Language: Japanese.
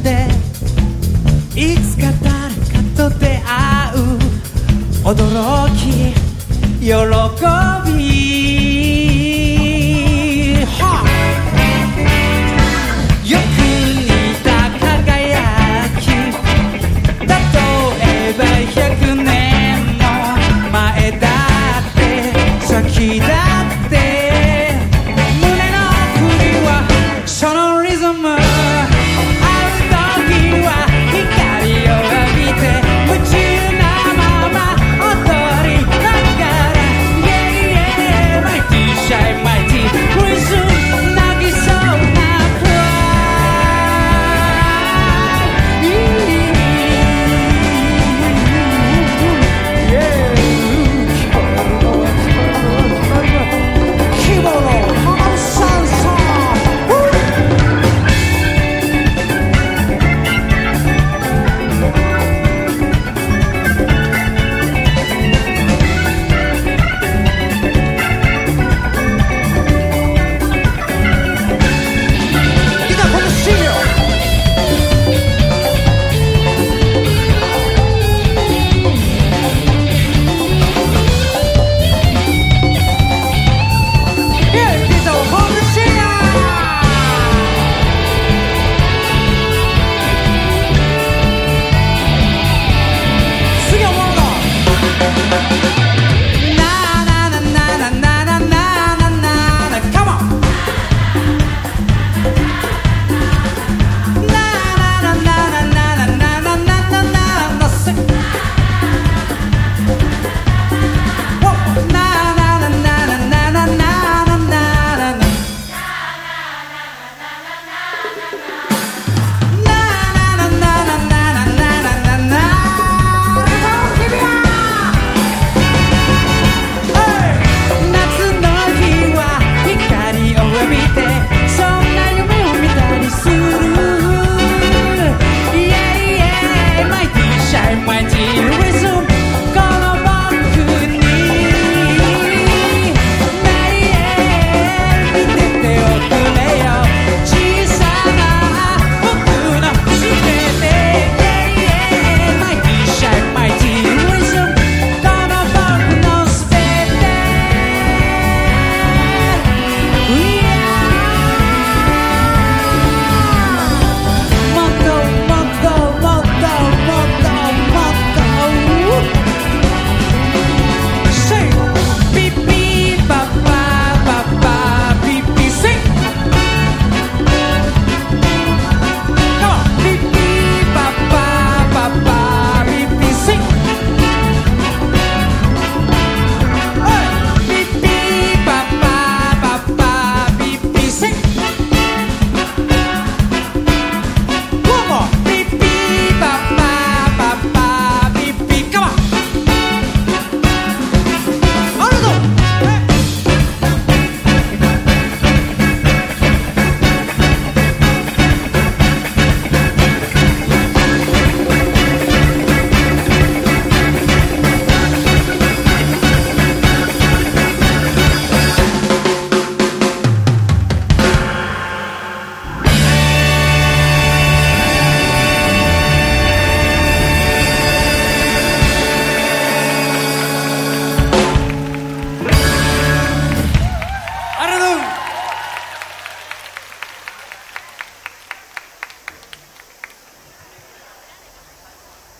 でいつか誰かと出会う。驚き喜び。